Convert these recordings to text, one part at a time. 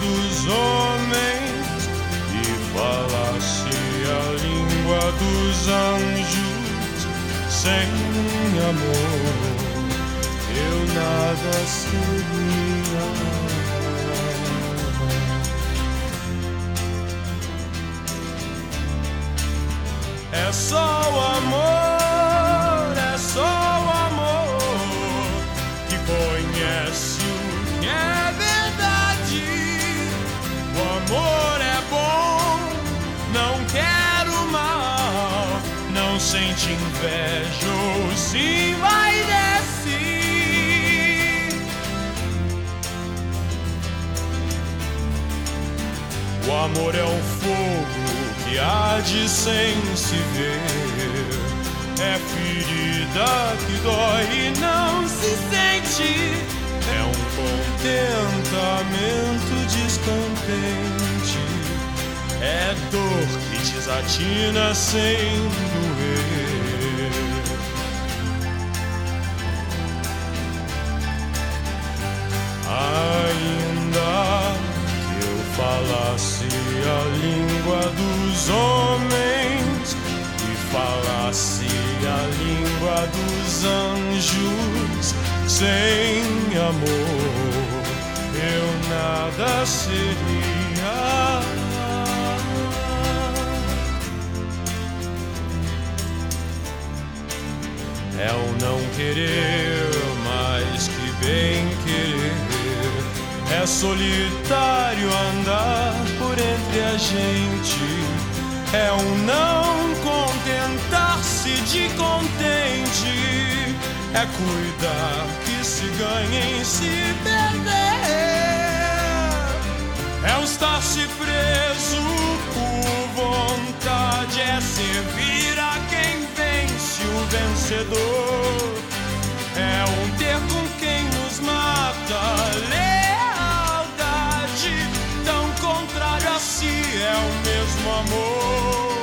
dos homens e falasse a língua dos anjos sem amor, eu nada seria. É só sente inveja ou se vai descer. O amor é um fogo que arde sem se ver. É ferida que dói e não se sente. É um contentamento É dor que desatina sem doer. Ainda que eu falasse a língua dos homens e falasse a língua dos anjos sem amor eu nada seria querer mais que bem querer. É solitário andar por entre a gente. É um não contentar-se de contente, é cuidar que se ganha em se perder, é estar-se preso por vontade, é servir a quem vence o vencedor, amor.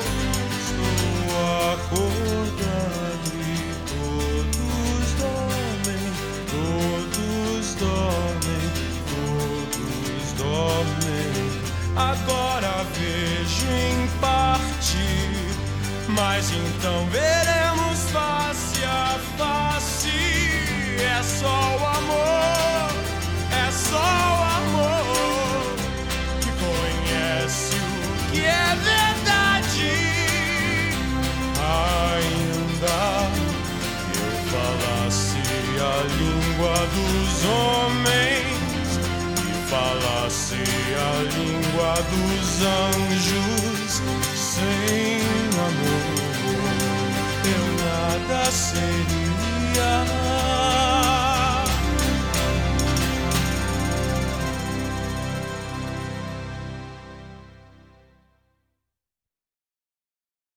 Estou acordado e todos dormem, todos dormem, todos dormem. Agora vejo em parte, mas então veremos dos homens e falasse a língua dos anjos sem amor, eu nada seria.